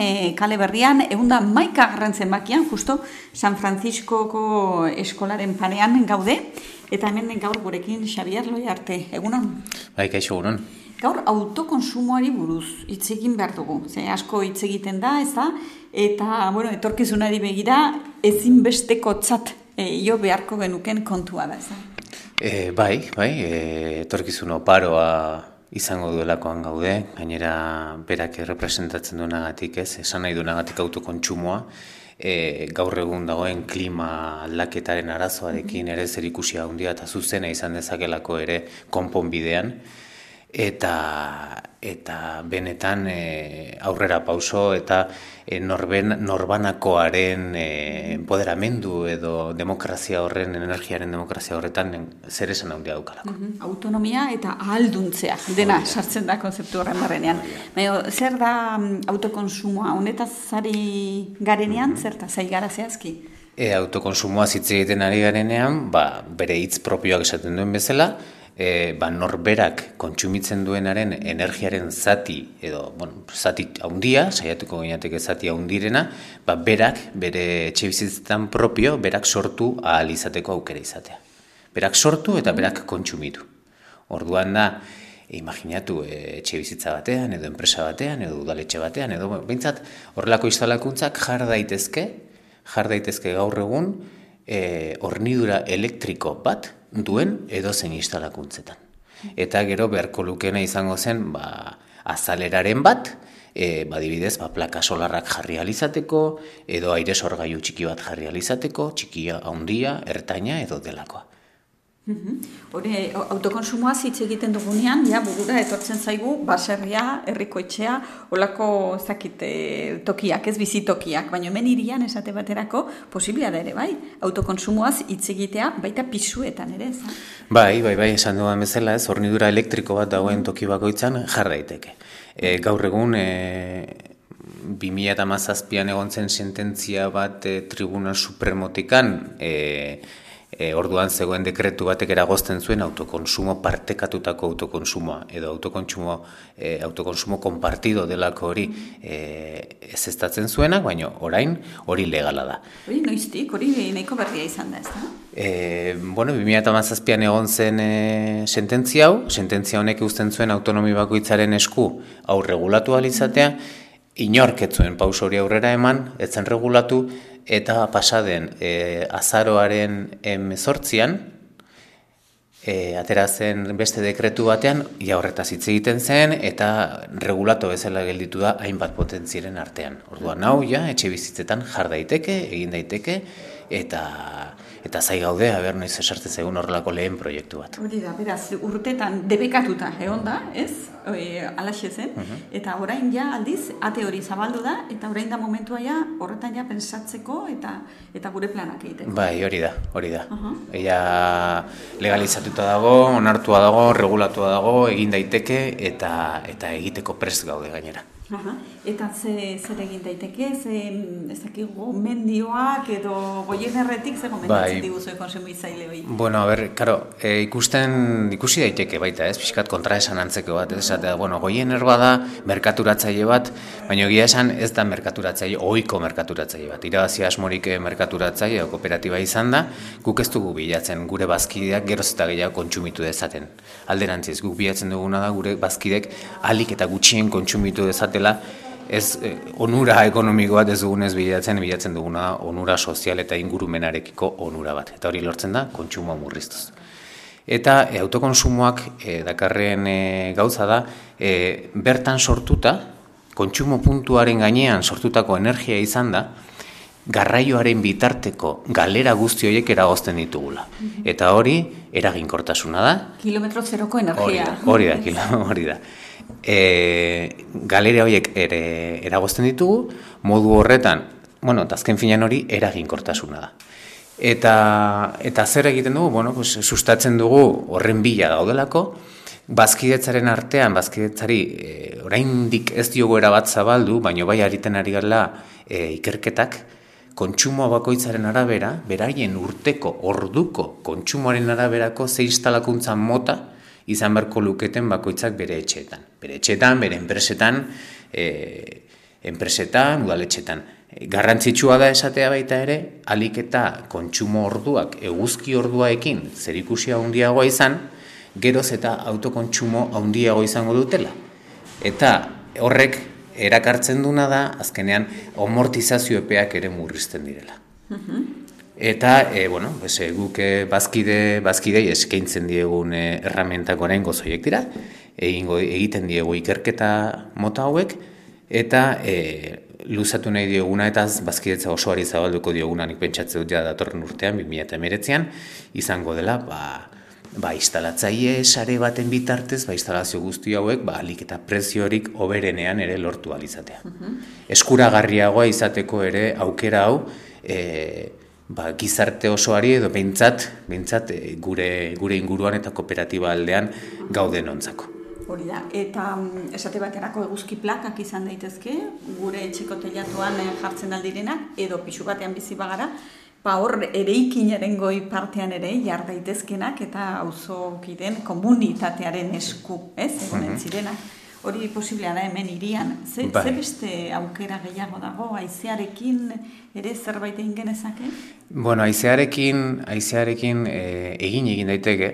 e, kale berrian, egun da maika garrantzen bakian, justo San Franciscoko eskolaren panean gaude, eta hemen gaur gurekin Xabier Loi arte, egunon? Bai, kaixo, egunon. Gaur autokonsumoari buruz hitz egin behar dugu, ze asko hitz egiten da, ez da, eta, bueno, etorkizunari begira, ezinbesteko txat e, jo beharko genuken kontua da, ez da? E, bai, bai, e, etorkizun oparoa izango duelakoan gaude, gainera berak representatzen duenagatik ez, esan nahi duenagatik autokontsumoa, e, gaur egun dagoen klima aldaketaren arazoarekin ere zer ikusia handia eta zuzena izan dezakelako ere konponbidean, eta eta benetan e, aurrera pauso eta e, norben, norbanakoaren e, empoderamendu edo demokrazia horren, energiaren demokrazia horretan zer esan handia daukalako. Autonomia eta ahalduntzea, dena sartzen da konzeptu horren barrenean. Baina, zer da mm, autokonsumoa? Honetaz zari garenean, mm -hmm. zerta zai gara zehazki? E, autokonsumoa zitze egiten ari garenean, ba, bere hitz propioak esaten duen bezala, e, ba, norberak kontsumitzen duenaren energiaren zati edo bueno, zati haundia, saiatuko gainateke zati haundirena, ba, berak, bere etxe bizitzetan propio, berak sortu ahal izateko aukera izatea. Berak sortu eta berak kontsumitu. Orduan da, imaginatu e, etxe bizitza batean, edo enpresa batean, edo udaletxe batean, edo behintzat horrelako instalakuntzak jar daitezke, jar daitezke gaur egun, e, hornidura elektriko bat, duen edozen instalakuntzetan. Eta gero beharko lukena izango zen ba, azaleraren bat, e, badibidez, ba, plaka solarrak jarri alizateko, edo aire sorgaiu txiki bat jarri alizateko, txikia handia, ertaina edo delakoa. Hore, autokonsumoa zitze egiten dugunean, ja, bugura etortzen zaigu, baserria, herriko etxea, olako, zakite, tokiak, ez bizitokiak, baina hemen irian esate baterako, posiblia da ere, bai, autokonsumoaz hitz egitea, baita pisuetan ere, ez? Bai, bai, bai, esan duan bezala, ez, hornidura elektriko bat dagoen toki bakoitzan, jar daiteke. E, gaur egun, e, 2000 eta mazazpian egon zen sententzia bat e, Tribunal Supremotikan, e, e, orduan zegoen dekretu batek eragozten zuen autokonsumo partekatutako autokonsumoa edo autokonsumo e, autokonsumo konpartido delako hori e, ez estatzen zuenak, baina orain hori legala da. Hori noiztik, hori nahiko berria izan da, ez da? E, bueno, 2008an egon zen e, sententzia hau, sententzia honek uzten zuen autonomi bakoitzaren esku hau regulatu alizatea, inorketzuen paus hori aurrera eman, etzen regulatu, eta pasaden e, azaroaren emezortzian, e, atera zen beste dekretu batean, ja horretaz hitz egiten zen, eta regulato bezala gelditu da hainbat potentziren artean. Orduan, hau, ja, etxe bizitzetan jar daiteke, egin daiteke, eta eta zai gaude, haber noiz esartzen zegoen horrelako lehen proiektu bat. Hori da, beraz, urtetan debekatuta, egon da, ez? E, alaxe zen, mhm. eta orain ja aldiz, ate hori zabaldu da, eta orain da momentua ja, horretan ja pensatzeko, eta eta gure planak egiteko. Bai, hori da, hori da. Uh legalizatuta dago, onartua dago, regulatua dago, egin daiteke, eta eta egiteko prest gaude gainera. Aha. Eta ze, zer egin daiteke, ze ez dakigu mendioak edo goienerretik ze gomendatzen bai. diguzu konsumo izaile hori? Bueno, a ber, karo, e, ikusten, ikusi daiteke baita, ez, pixkat kontra esan antzeko bat, ez, esatea, bueno, goiener bada merkaturatzaile bat, baina egia esan ez da merkaturatzaile, oiko merkaturatzaile bat, irabazi asmorik merkaturatzaile o kooperatiba izan da, guk ez dugu bilatzen gure bazkideak geroz eta gehiago kontsumitu dezaten. Alderantziz, guk bilatzen duguna da gure bazkidek alik eta gutxien kontsumitu dezaten dela ez eh, onura ekonomiko bat ez dugunez bilatzen, bilatzen duguna onura sozial eta ingurumenarekiko onura bat. Eta hori lortzen da, kontsumoa murriztuz. Eta e, autokonsumoak e, dakarren gauza da, e, bertan sortuta, kontsumo puntuaren gainean sortutako energia izan da, garraioaren bitarteko galera guzti horiek eragozten ditugula. Mhm. Eta hori, eraginkortasuna da. Kilometro zeroko energia. Hori da, hori da e, galera horiek ere eragozten ditugu, modu horretan, bueno, tazken finan hori eraginkortasuna da. Eta, eta zer egiten dugu, bueno, pues, sustatzen dugu horren bila daudelako, bazkidetzaren artean, bazkidetzari e, oraindik ez diogu erabat zabaldu, baino bai ariten ari gala e, ikerketak, kontsumo bakoitzaren arabera, beraien urteko, orduko kontsumoaren araberako ze instalakuntza mota, izan beharko luketen bakoitzak bere etxeetan. Bere etxeetan, bere enpresetan, e, enpresetan, udaletxetan. Garrantzitsua da esatea baita ere, alik eta kontsumo orduak eguzki orduaekin zerikusia handiagoa izan, geroz eta autokontsumo handiago izango dutela. Eta horrek erakartzen duna da, azkenean, amortizazio epeak ere murrizten direla. Eta, e, bueno, pues, e, guk e, bazkide, bazkidei eskaintzen diegun e, erramentak orain gozoiek dira, egingo, egiten diegu ikerketa mota hauek, eta e, luzatu nahi dioguna eta bazkidetza osoari zabalduko dioguna nik pentsatzen dut ja datorren urtean, 2008an, izango dela, ba, ba instalatzaile sare baten bitartez, ba instalazio guzti hauek, ba alik eta preziorik oberenean ere lortu alizatea. Uh Eskuragarriagoa izateko ere aukera hau, e, ba, gizarte osoari edo behintzat, behintzat e, gure, gure inguruan eta kooperatiba aldean gauden ontzako. Hori da, eta mm, esate baterako eguzki plakak izan daitezke, gure etxeko telatuan eh, jartzen aldirenak, edo pixu batean bizi bagara, ba hor ere ikinaren goi partean ere jar daitezkenak eta auzo kiden komunitatearen esku, ez, egonen mhm. zirenak hori posiblea da hemen irian. Ze, bai. ze beste aukera gehiago dago, aizearekin ere zerbait egin genezake? Bueno, aizearekin, aizearekin e, egin egin daiteke,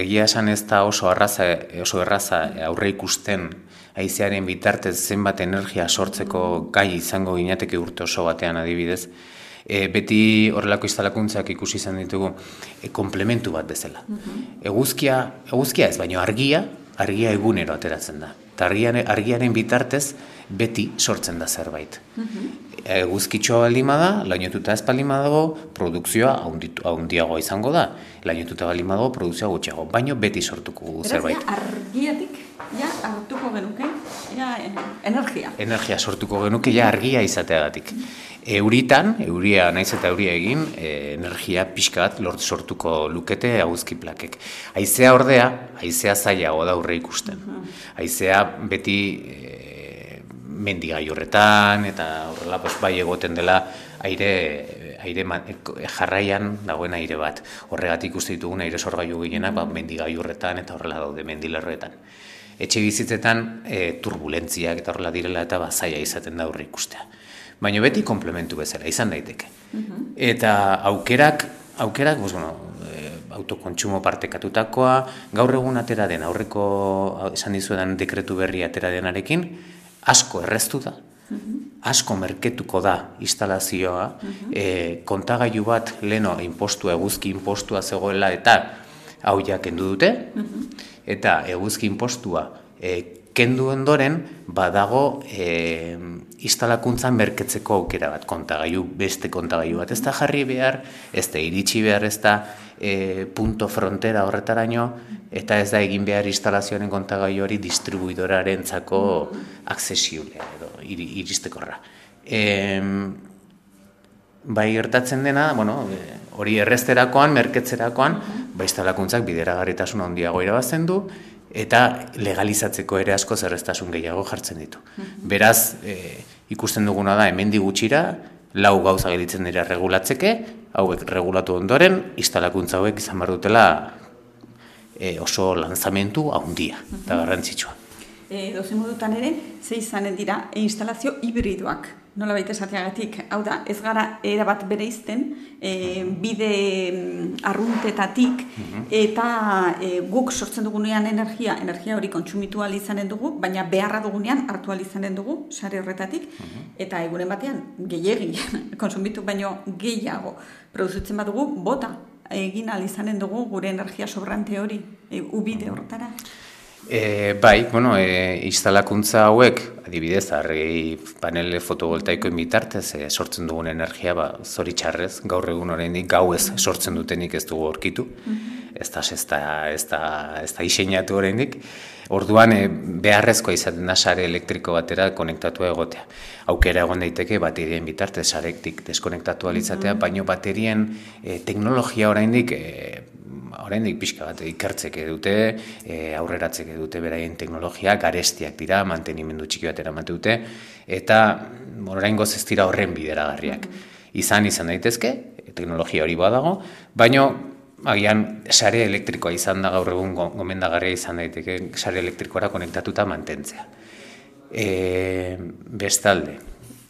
egia esan ez da oso, arraza, oso erraza aurre ikusten aizearen bitartez zenbat energia sortzeko gai izango ginateke urte oso batean adibidez, e, beti horrelako instalakuntzak ikusi izan ditugu e, komplementu bat bezala. Eguzkia, eguzkia ez, baino argia, argia egunero ateratzen da. Eta argiaren, bitartez beti sortzen da zerbait. Mm Eguzkitxoa balima da, lainotuta ez balima dago, produkzioa haundiagoa izango da. Lainotuta balima dago, produkzioa gutxiago, baino beti sortuko zerbait. Beraz, argiatik, ja, hartuko genuke, energia. Energia sortuko genuke, ja, argia izateagatik. Euritan, euria naiz eta euria egin, e, energia pixka bat lort sortuko lukete aguzki plakek. Aizea ordea, aizea zailago da aurre ikusten. Aizea beti e, mendigai horretan, eta horrela pues, bai egoten dela aire, aire jarraian dagoen aire bat. Horregatik uste ditugun aire sorgailu gehienak ba, mendigai horretan eta horrela daude mendilerroetan. Etxe bizitzetan e, turbulentziak eta horrela direla eta ba, zaila izaten da aurre ikustea baina beti komplementu bezala izan daiteke. Mhm. Eta aukerak, aukerak, bos, bueno, e, autokontsumo partekatutakoa, gaur egun atera den, aurreko esan dizuetan dekretu berri atera denarekin, asko erreztu da, mhm. asko merketuko da instalazioa, e, kontagailu bat leno impostua, eguzki impostua zegoela, eta hau ja kendu dute, eta eguzki impostua e, kendu ondoren badago e, instalakuntzan merketzeko aukera bat kontagailu, beste kontagailu bat ez da jarri behar, ez da iritsi behar ez da e, punto frontera horretaraino, eta ez da egin behar instalazioaren kontagailu hori distribuidoraren zako aksesiulea edo iristekorra. E, bai gertatzen dena, bueno, e, hori erresterakoan, merketzerakoan, bai instalakuntzak bideragarritasun handiago irabazten du, eta legalizatzeko ere asko zerreztasun gehiago jartzen ditu. Mhm. Beraz, e, ikusten duguna da, hemen digutxira, lau gauza gelitzen dira regulatzeke, hauek regulatu ondoren, instalakuntza hauek izan behar dutela e, oso lanzamentu handia eta mhm. garrantzitsua. E, Dozen modutan ere, ze izanen dira, instalazio hibridoak nola baita esateagatik, hau da, ez gara erabat bere izten, e, bide mm, arruntetatik, mhm. eta e, guk sortzen dugunean energia, energia hori kontsumitu izanen dugu, baina beharra dugunean hartu izanen dugu, sare horretatik, mhm. eta egunen batean, gehiagi, kontsumitu baino gehiago, produzitzen badugu, bota, egin izanen dugu gure energia sobrante hori, e, ubide mhm. E, bai, bueno, e, instalakuntza hauek, adibidez, argi panele fotovoltaikoen bitartez e, sortzen dugun energia, ba, zoritxarrez, gaur egun oraindik gau ez sortzen dutenik ez dugu orkitu, mhm. ez da, ez da, ez da, ez da iseinatu oraindik. Orduan, e, beharrezkoa izaten da sare elektriko batera konektatu egotea. Aukera egon daiteke baterien bitartez sarektik deskonektatu alitzatea, mm baino baterien e, teknologia oraindik e, oraindik pixka bat ikertzeke dute, e, aurreratzeke dute beraien teknologia, garestiak dira, mantenimendu txiki bat eramate dute, eta oraingoz ez dira horren bideragarriak. Izan izan daitezke, teknologia hori badago, baino agian sare elektrikoa izan da gaur egun gomendagarria izan daiteke sare elektrikoara konektatuta mantentzea. E, bestalde,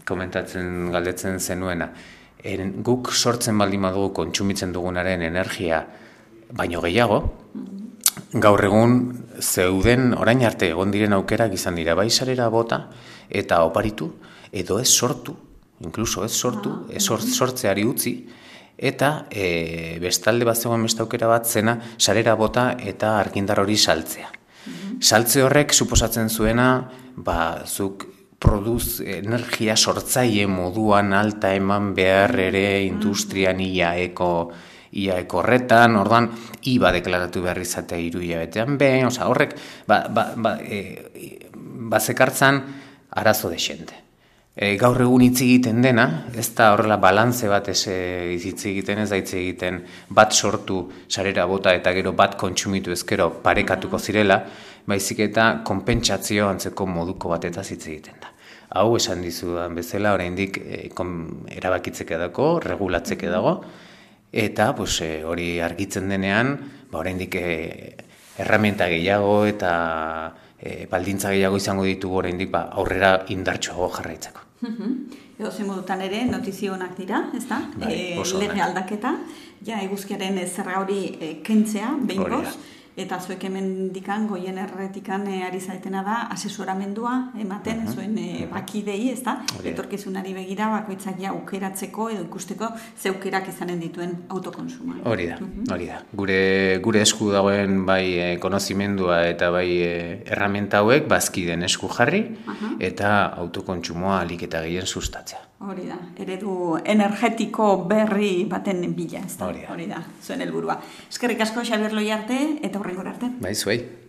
komentatzen galdetzen zenuena, en, guk sortzen baldin badugu kontsumitzen dugunaren energia baino gehiago, gaur egun zeuden orain arte egon diren aukerak izan dira bai sarera bota eta oparitu edo ez sortu, inkluso ez sortu, ah, ez sortzeari utzi, eta e, bestalde bat zegoen beste aukera bat zena sarera bota eta argindar hori saltzea. Saltze horrek suposatzen zuena, ba, zuk produz energia sortzaile moduan alta eman behar ere industrian iaeko iaeko horretan, orduan, iba deklaratu behar izatea iru betean behin, oza, horrek, ba, ba, ba, e, bazekartzan arazo desente. E, gaur egun hitz egiten dena, ez da horrela balantze bat ez hitz egiten, ez da hitz egiten bat sortu sarera bota eta gero bat kontsumitu ezkero parekatuko zirela, baizik eta konpentsazio antzeko moduko bat eta hitz egiten da. Hau esan dizudan bezala, oraindik e, erabakitzeke dago, regulatzeke dago, eta pues, e, hori argitzen denean, ba, oraindik e, erramienta gehiago eta e, baldintza gehiago izango ditugu oraindik ba, aurrera indartsuago jarraitzeko. Edo zen modutan ere, notizionak dira, ez da? Bai, e, lege aldaketa, ja, eguzkiaren zerra hori e, kentzea, behin eta zuek hemen dikan, goien erretikan e, ari zaitena da, asesoramendua ematen, uh -huh. zuen e, bakidei, ez da? Etorkizunari begira, bakoitzak ja aukeratzeko edo ikusteko zeukerak izanen dituen autokonsuma. Hori da, hori da. Gure, gure esku dagoen bai e, konozimendua eta bai e, erramenta hauek, bazkiden esku jarri, eta autokontsumoa alik eta gehien sustatzea. Hori da, eredu energetiko berri baten bila, ez da? Hori da. Hori da, zuen helburua. Eskerrik asko Xabier arte, eta horrengor arte. Bai, zuei.